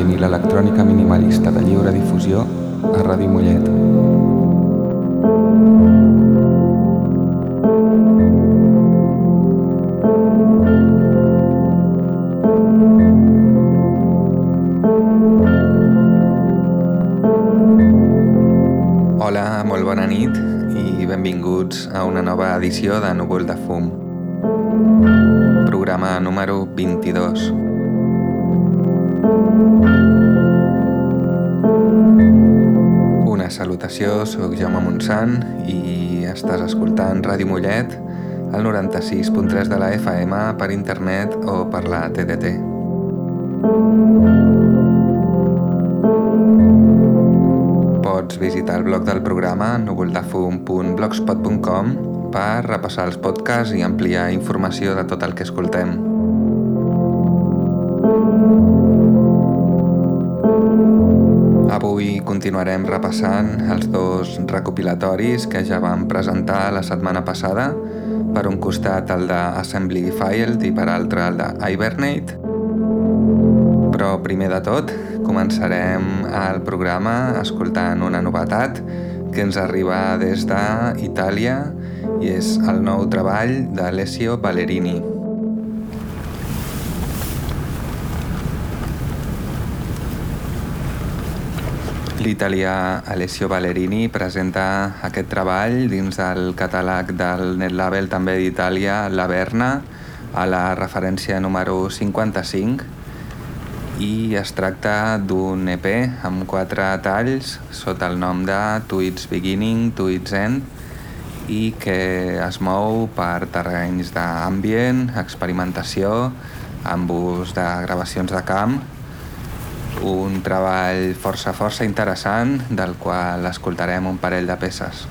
música ambient i Montsant i estàs escoltant Ràdio Mollet al 96.3 de la FM per internet o per la TDT. Pots visitar el blog del programa núvoldefum.blogspot.com per repassar els podcasts i ampliar informació de tot el que escoltem. Continuarem repassant els dos recopilatoris que ja vam presentar la setmana passada, per un costat el de Assembly Defiled i per altre el de Hibernate. Però primer de tot començarem el programa escoltant una novetat que ens arriba des d'Itàlia i és el nou treball d'Alessio Ballerini. L'italià Alessio Ballerini presenta aquest treball dins del catàleg del netlabel també d'Itàlia, La Verna, a la referència número 55 i es tracta d'un EP amb quatre talls sota el nom de To It's Beginning, To It's End i que es mou per terrenys d'ambient, experimentació, amb ús de gravacions de camp un treball força força interessant del qual escoltarem un parell de peces.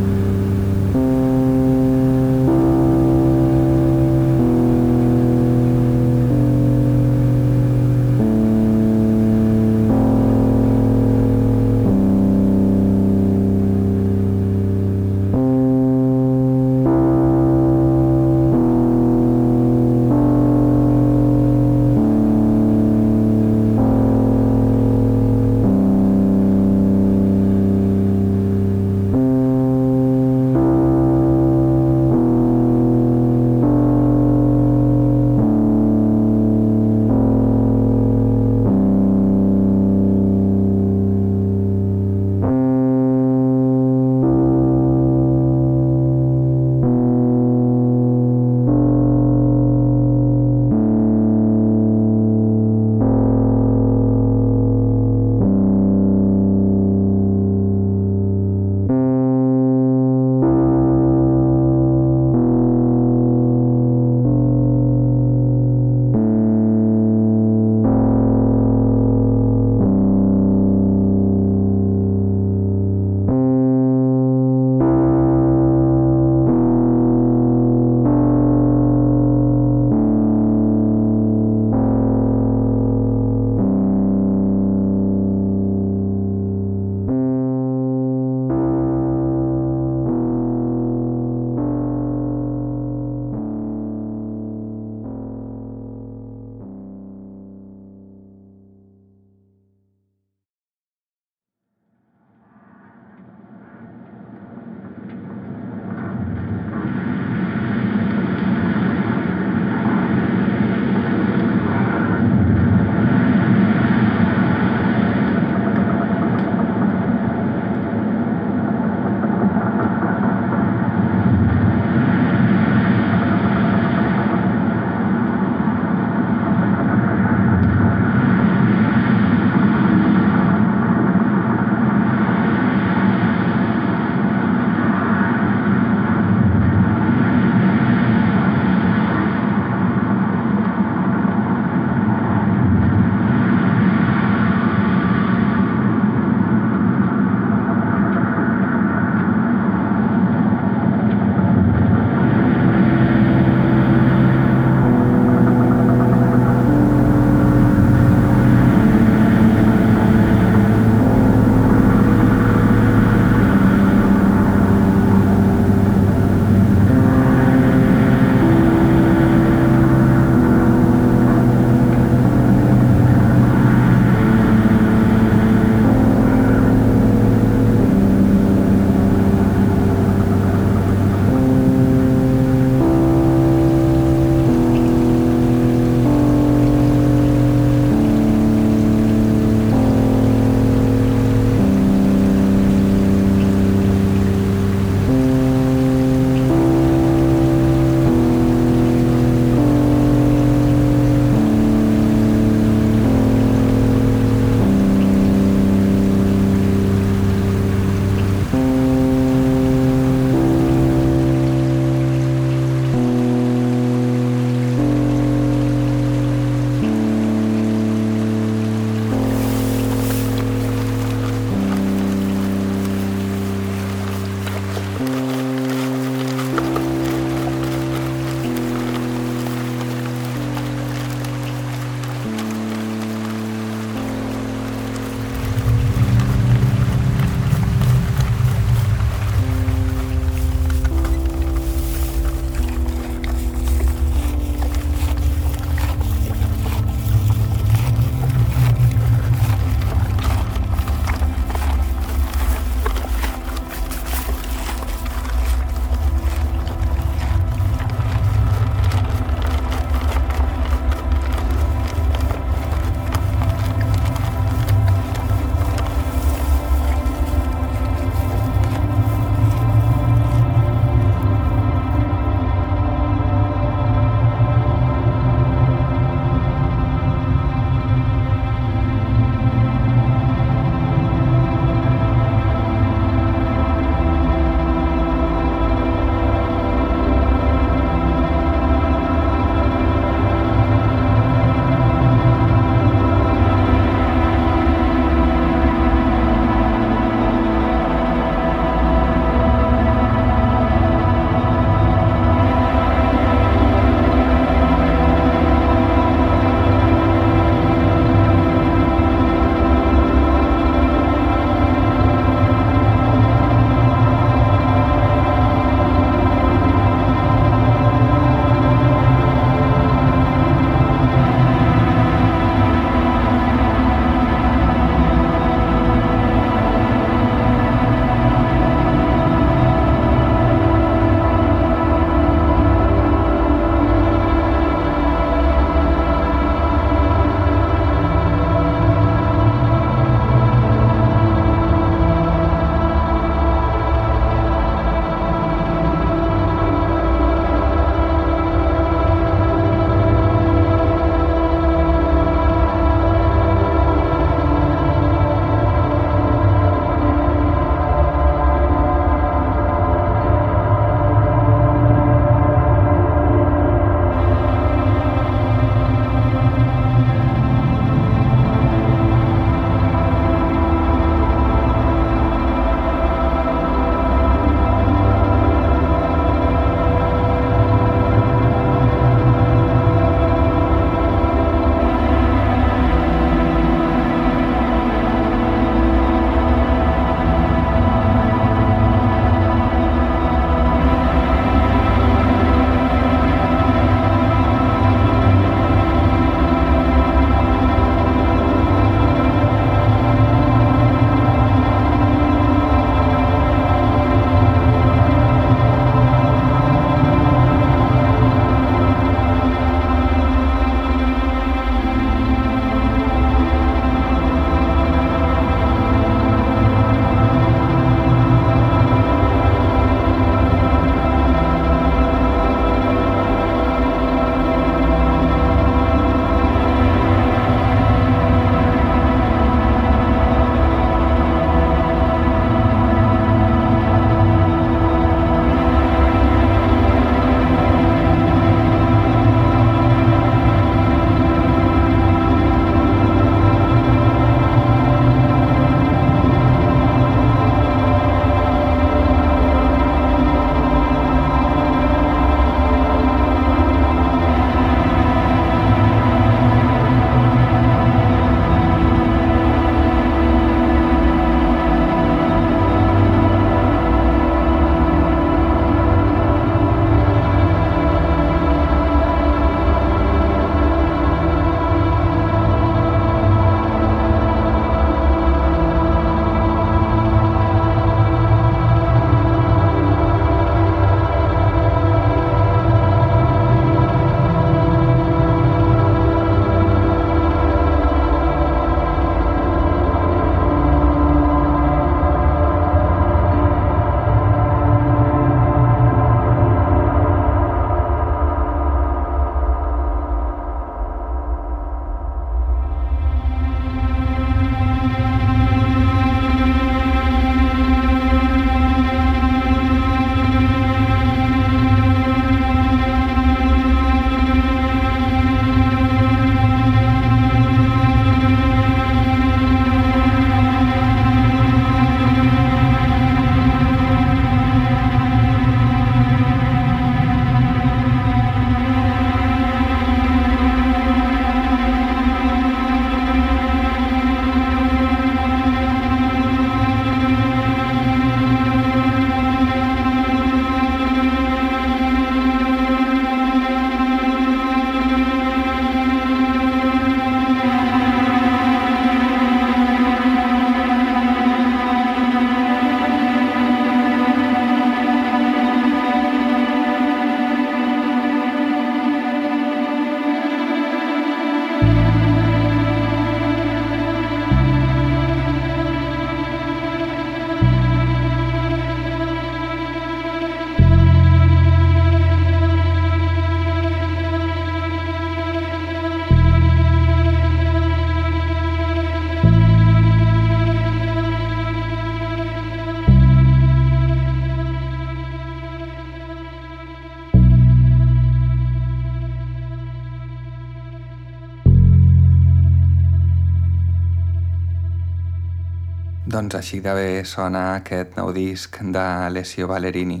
Així de bé sona aquest nou disc de Alessio Ballerini.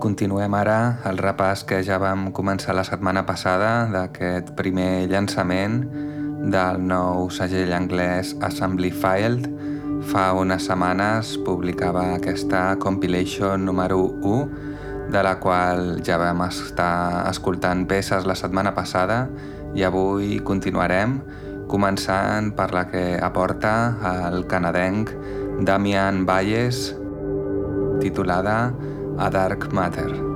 Continuem ara el repàs que ja vam començar la setmana passada d'aquest primer llançament del nou segell anglès Assembly Filed. Fa unes setmanes publicava aquesta compilation número 1 de la qual ja vam estar escoltant peces la setmana passada i avui continuarem començant per la que aporta el canadenc Damian Valles titulada A Dark Matter.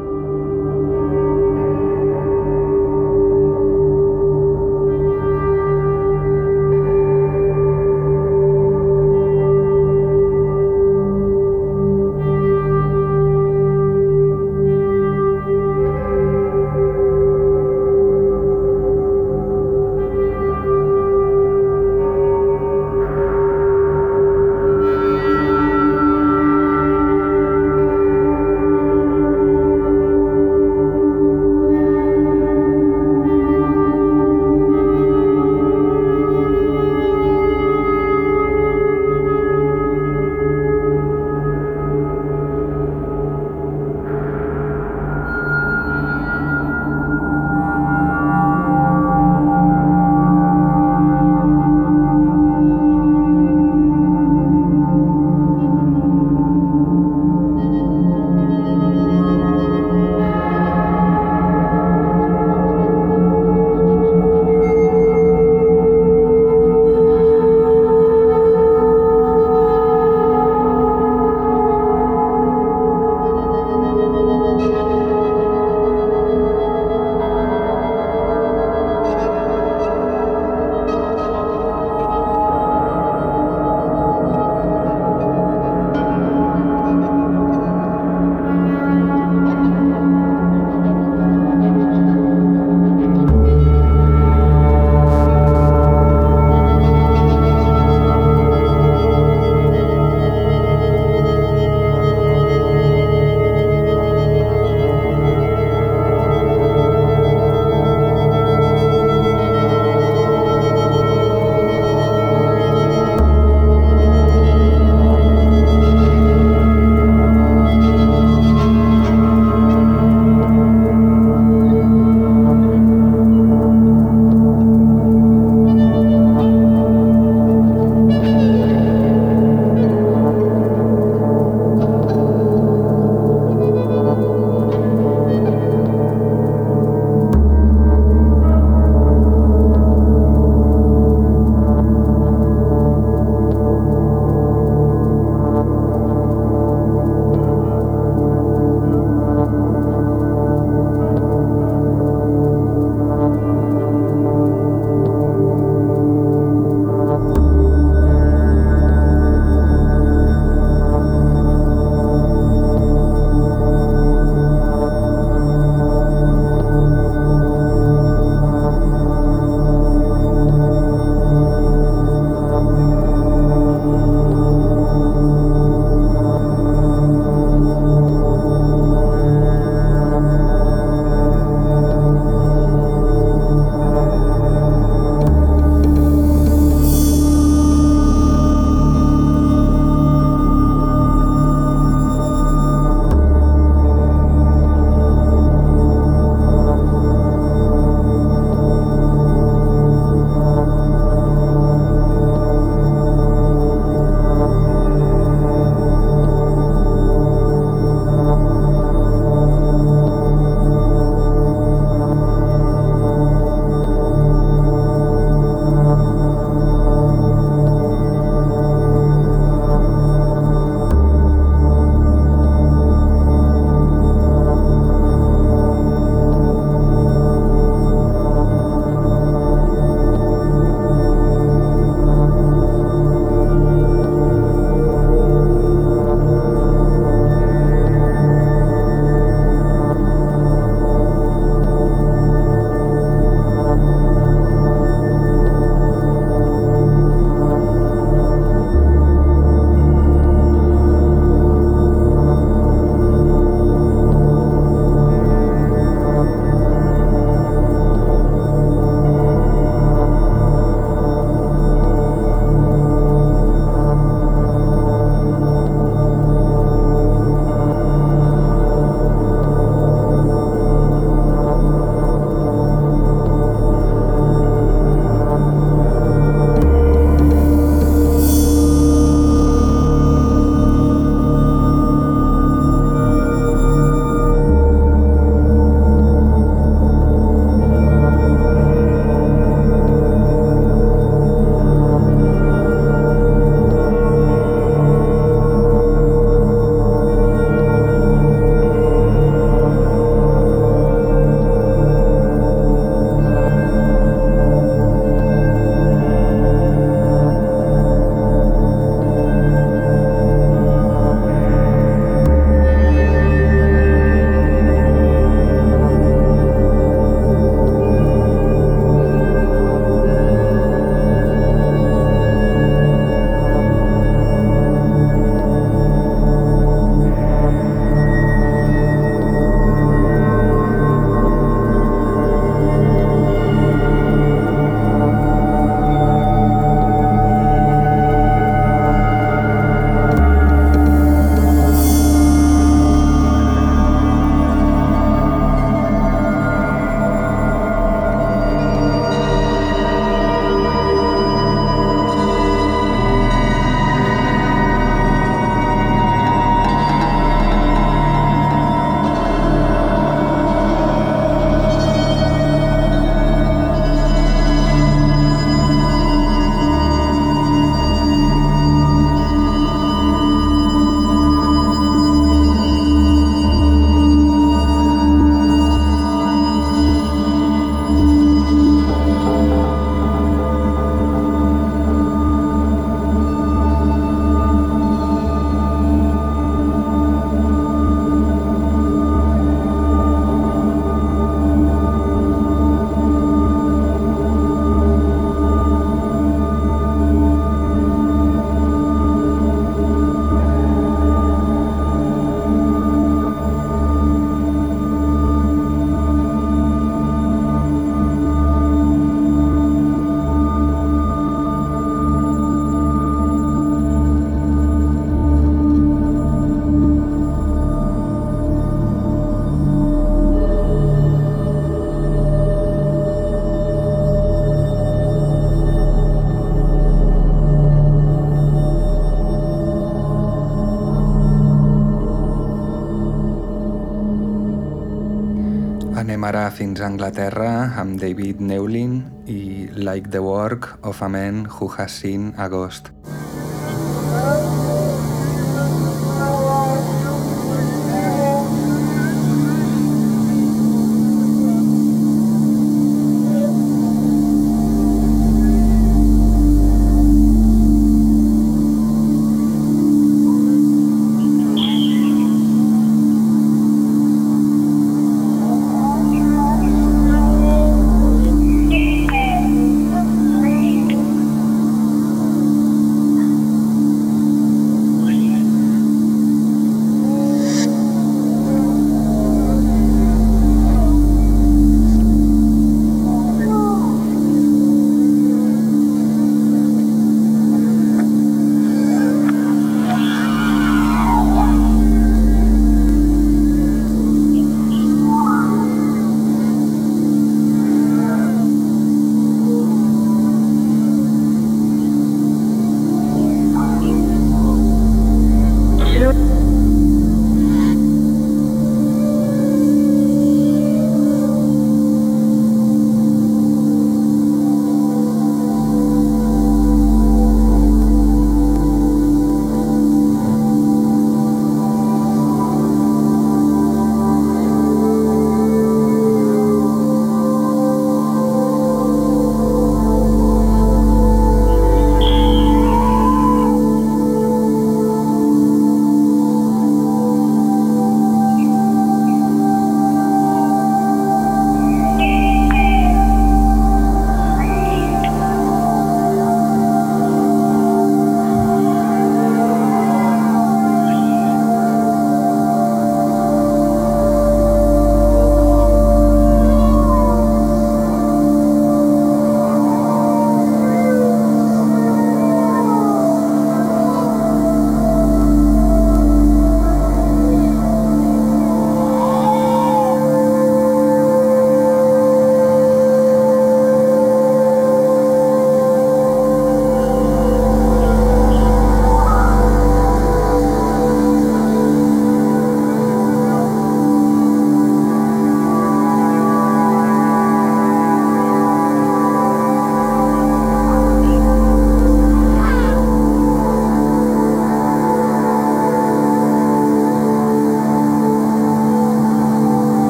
Fins a Anglaterra amb David Neulin i Like the Work of a Man Who Has Seen a Ghost.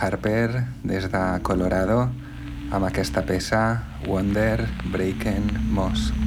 Harper des de Colorado amb aquesta peça Wonder Breaking Moss.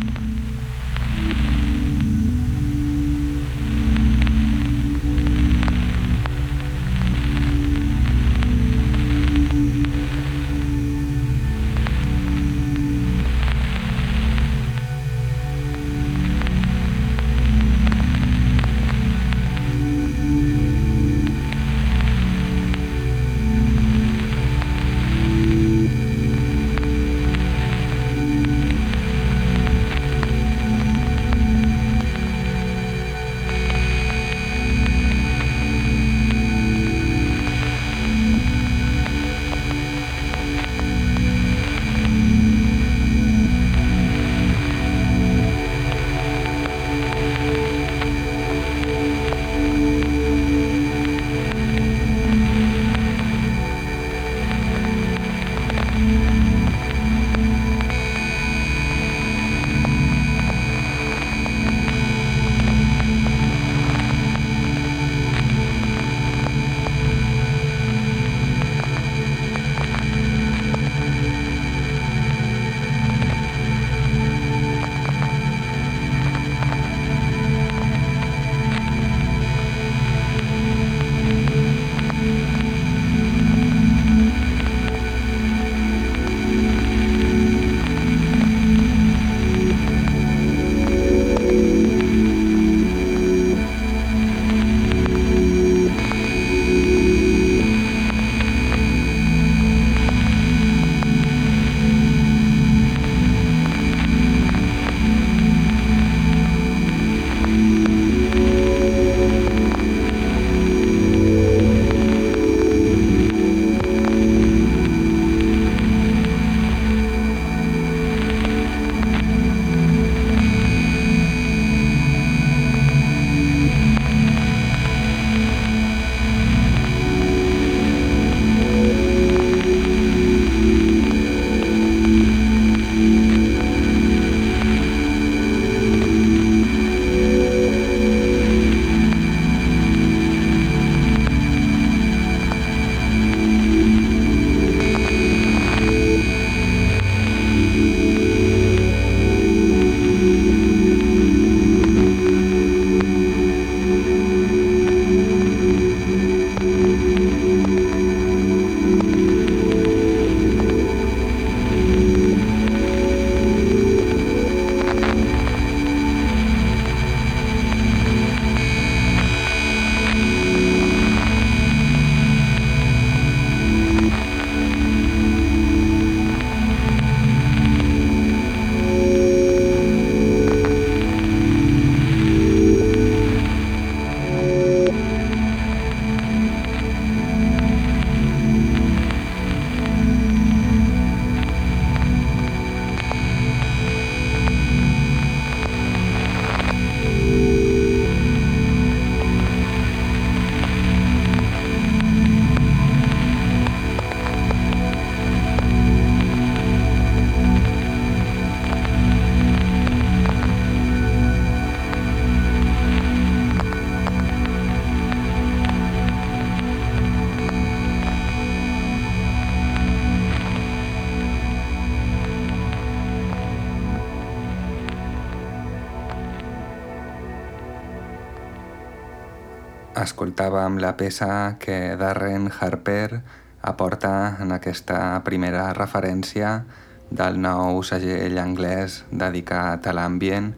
Escoltàvem la peça que Darren Harper aporta en aquesta primera referència del nou segell anglès dedicat a l'ambient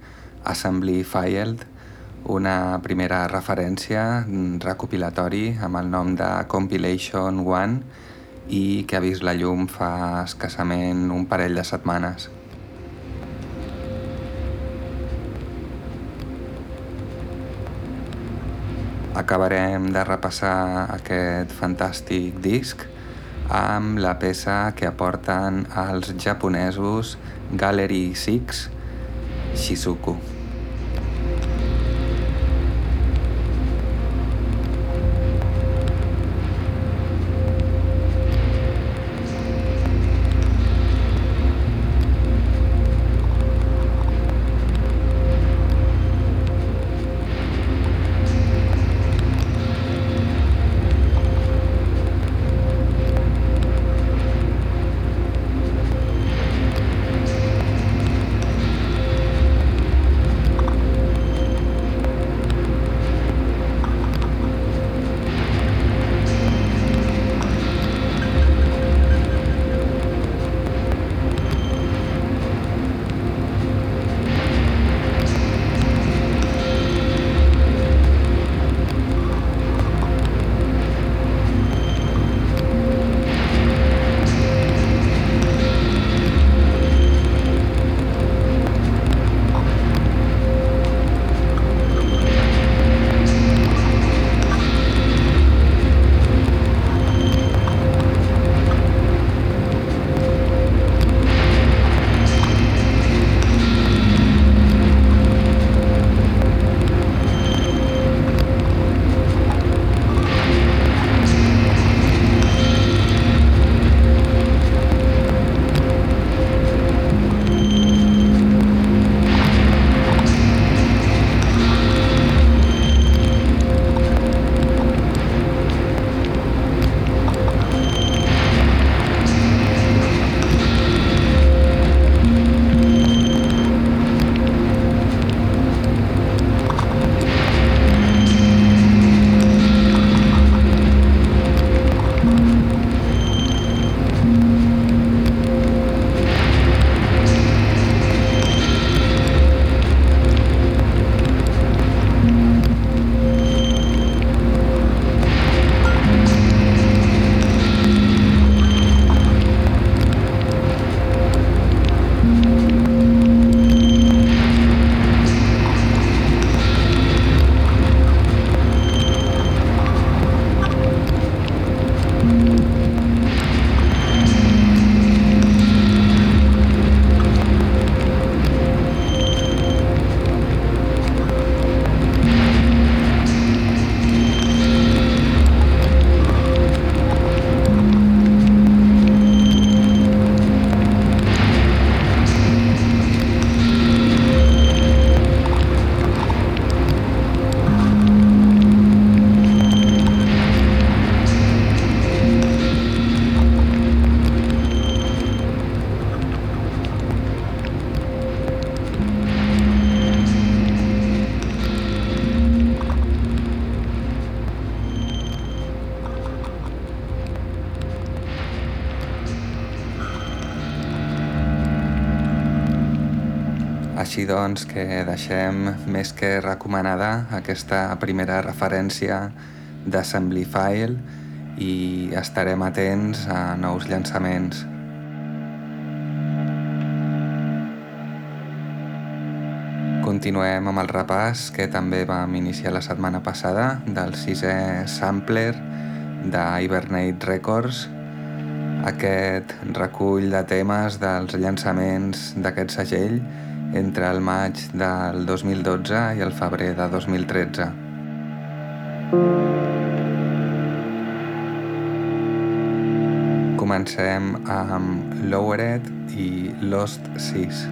Assembly Filed, una primera referència recopilatori amb el nom de Compilation One i que ha vist la llum fa escassament un parell de setmanes. Acabarem de repassar aquest fantàstic disc amb la peça que aporten els japonesos Gallery 6 Shizuku. Així doncs que deixem més que recomanada aquesta primera referència d'Assembly File i estarem atents a nous llançaments. Continuem amb el repàs que també vam iniciar la setmana passada del sisè sampler de Hibernate Records aquest recull de temes dels llançaments d'aquest segell entre el maig del 2012 i el febrer de 2013. Comencem amb Lowered i Lost Seas.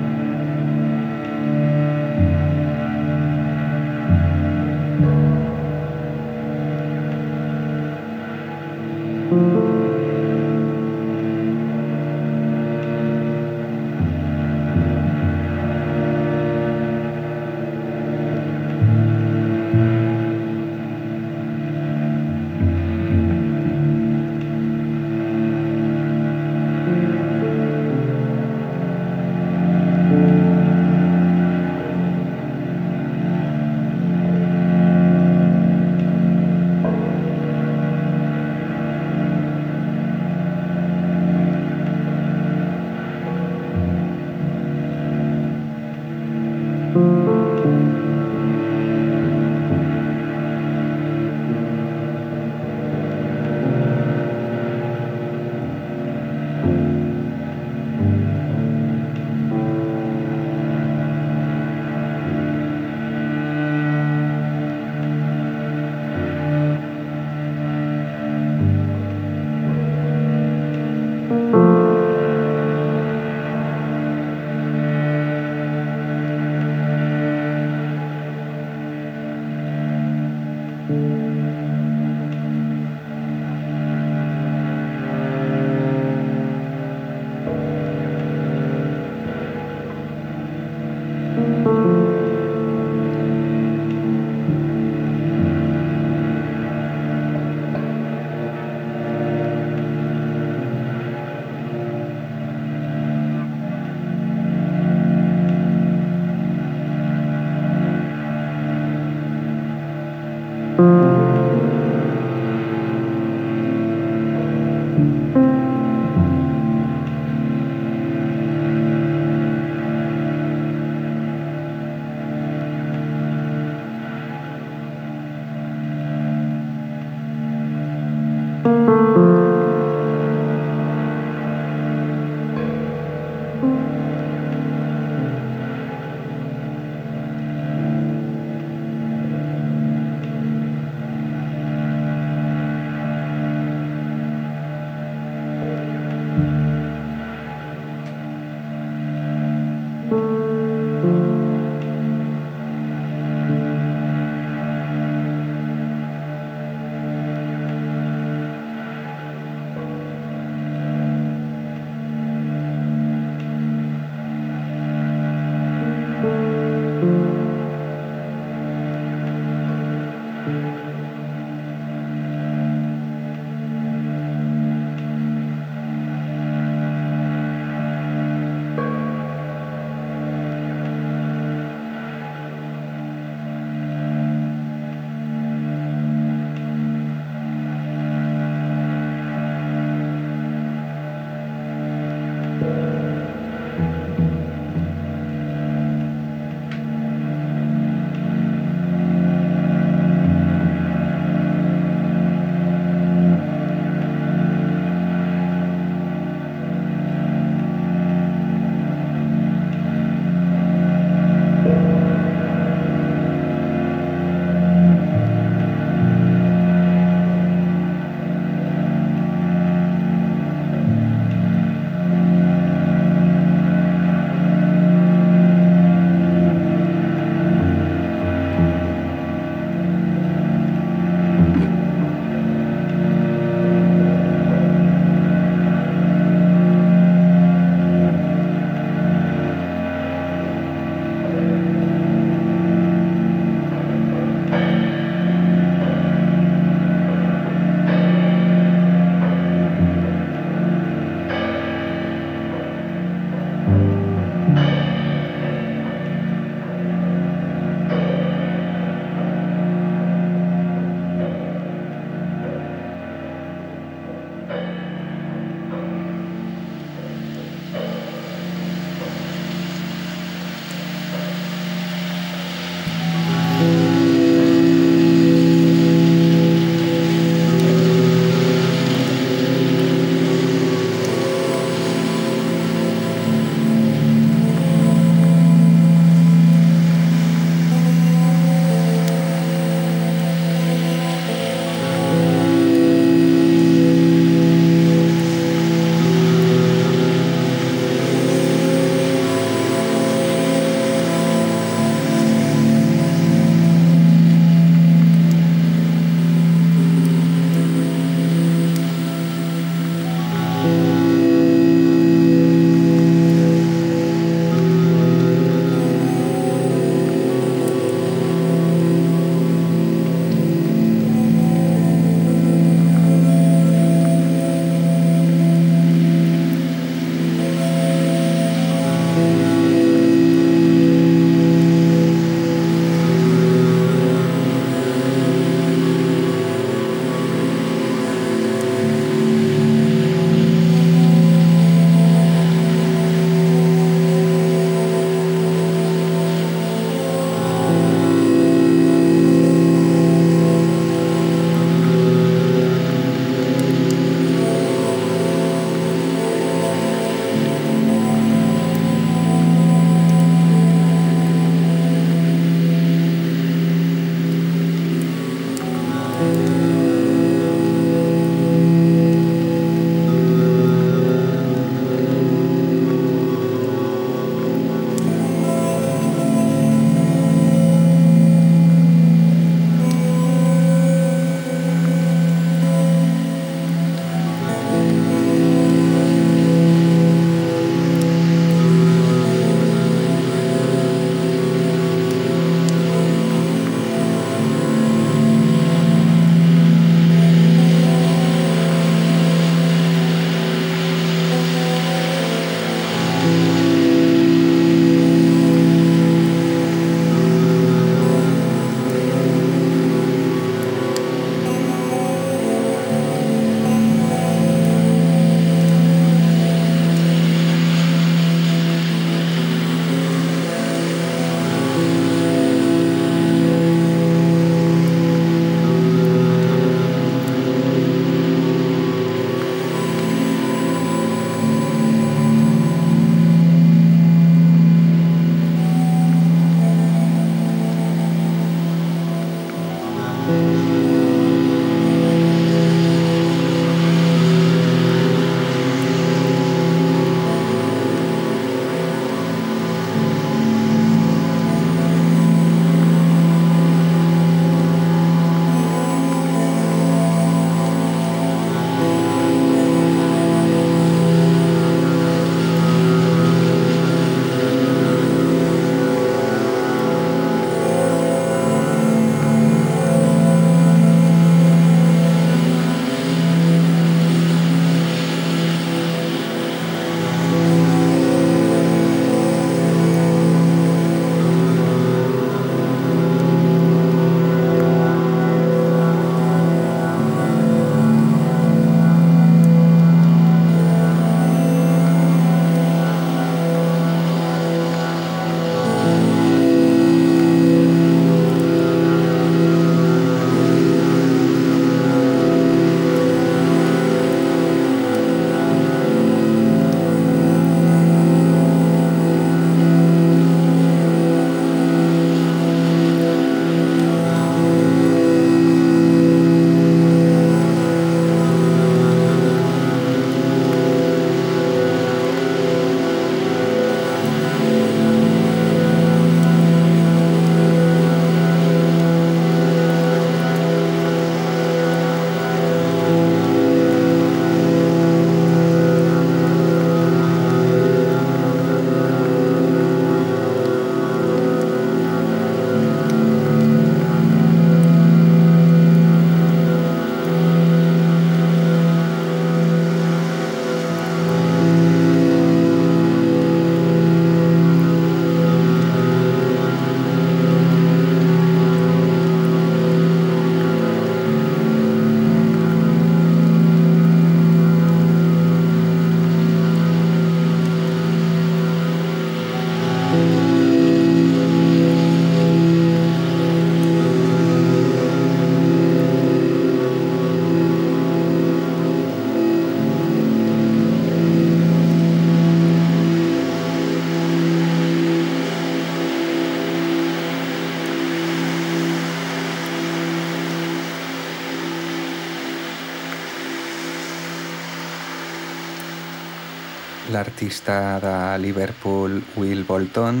L'artista de Liverpool Will Bolton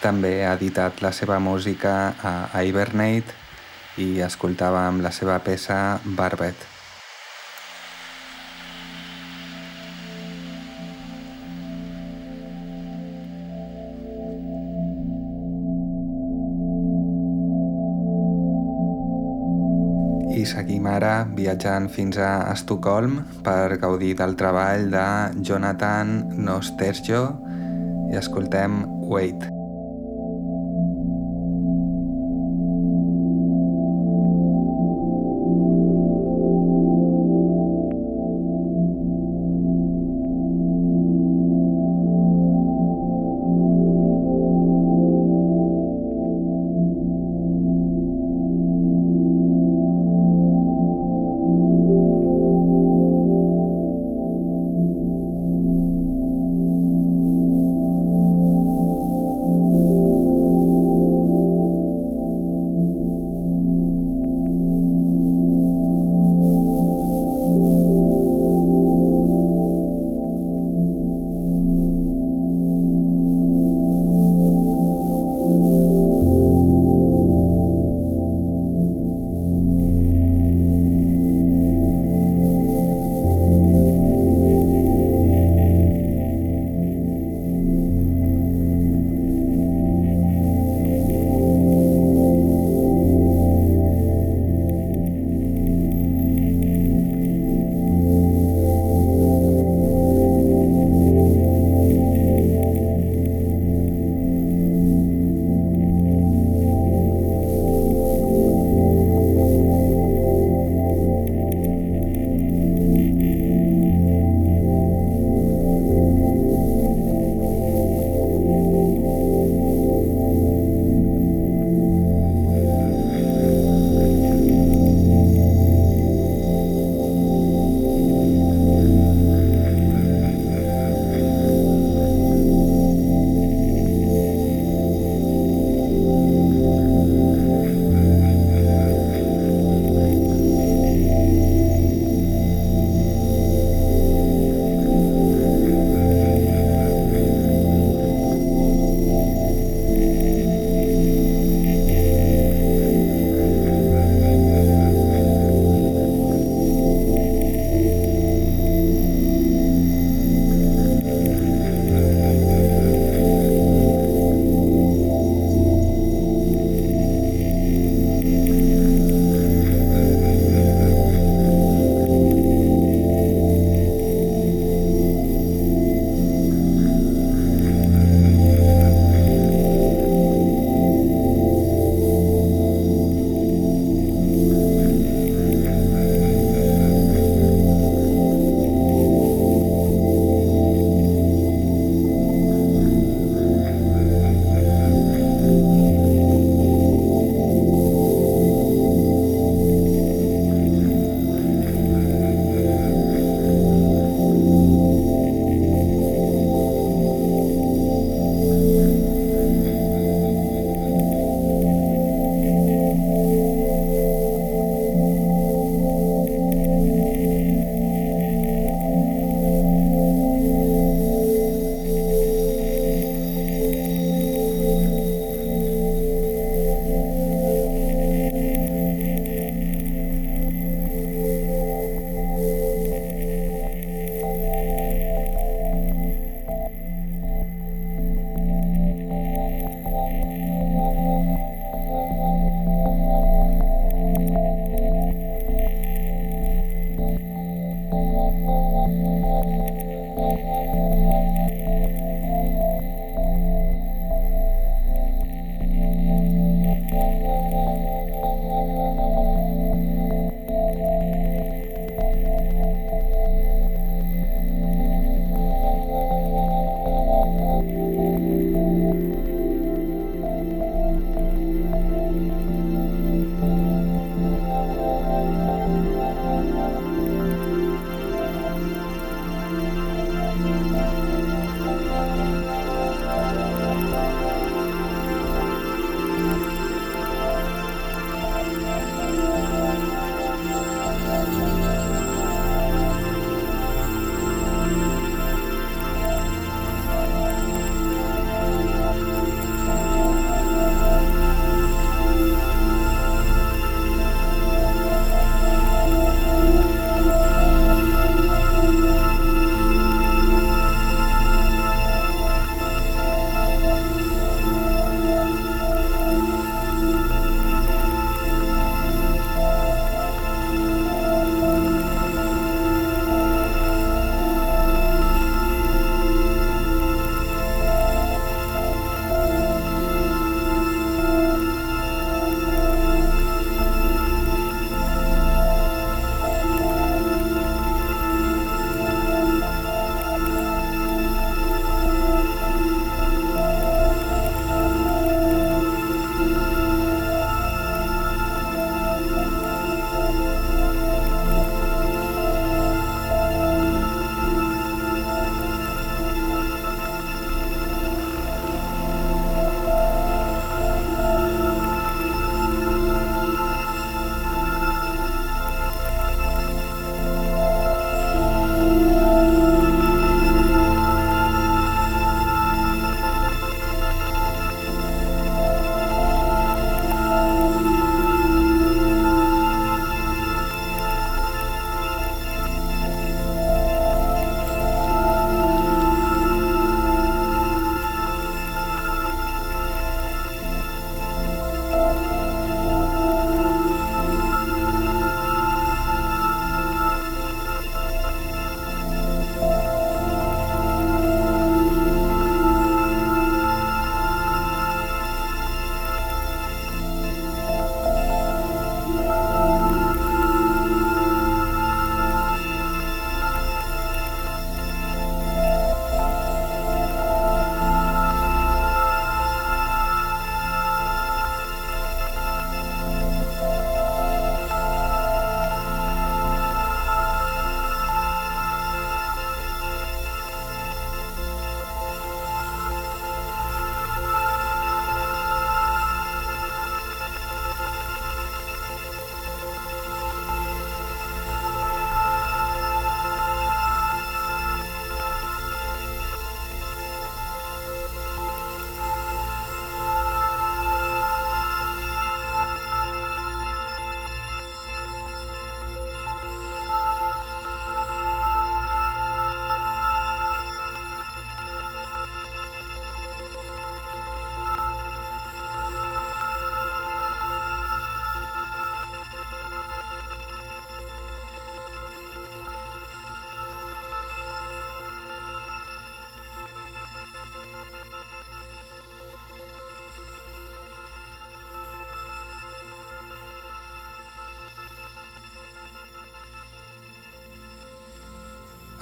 també ha editat la seva música a Hibernate i escoltàvem la seva peça Barbet. Ara viatjant fins a Estocolm per gaudir del treball de Jonathan Nosterjo i escoltem Wait.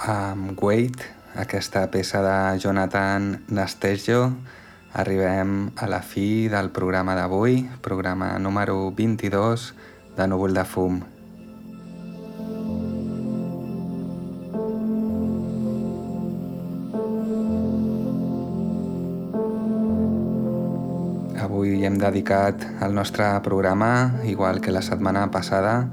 Amb Wait, aquesta peça de Jonathan Nastejo, arribem a la fi del programa d'avui, programa número 22 de Núvol de Fum. Avui hem dedicat el nostre programa, igual que la setmana passada,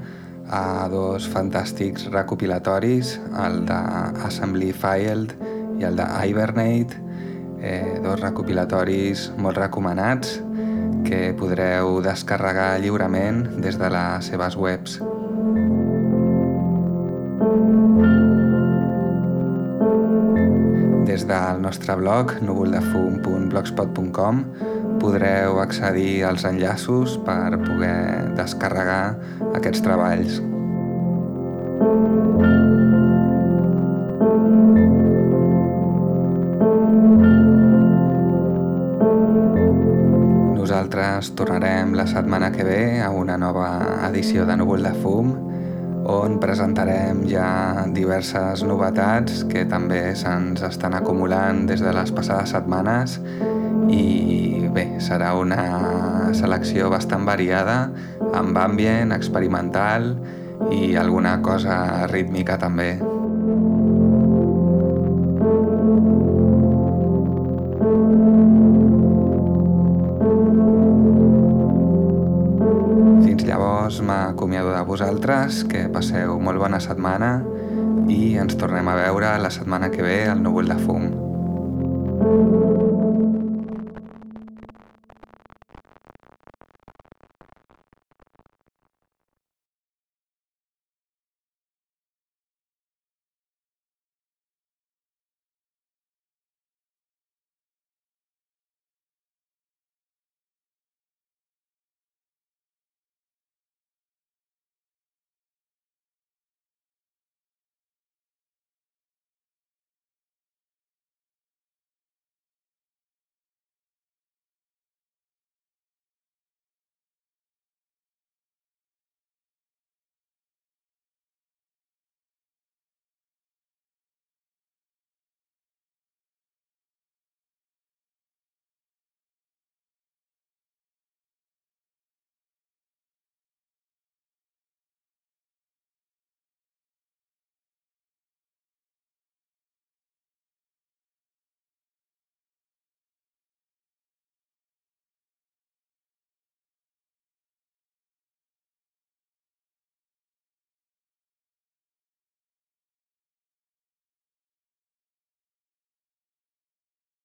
a dos fantàstics recopilatoris, el de Assembly Filed i el de Hibernate, eh, dos recopilatoris molt recomanats que podreu descarregar lliurement des de les seves webs. Des del nostre blog núvoldefum.blogspot.com podreu accedir als enllaços per poder descarregar aquests treballs. Nosaltres tornarem la setmana que ve a una nova edició de Núvol de Fum on presentarem ja diverses novetats que també se'ns estan acumulant des de les passades setmanes i bé, serà una selecció bastant variada amb ambient, experimental i alguna cosa rítmica també. Fins llavors m'acomiado de vosaltres, que passeu molt bona setmana i ens tornem a veure la setmana que ve al Núvol de Fum. thank you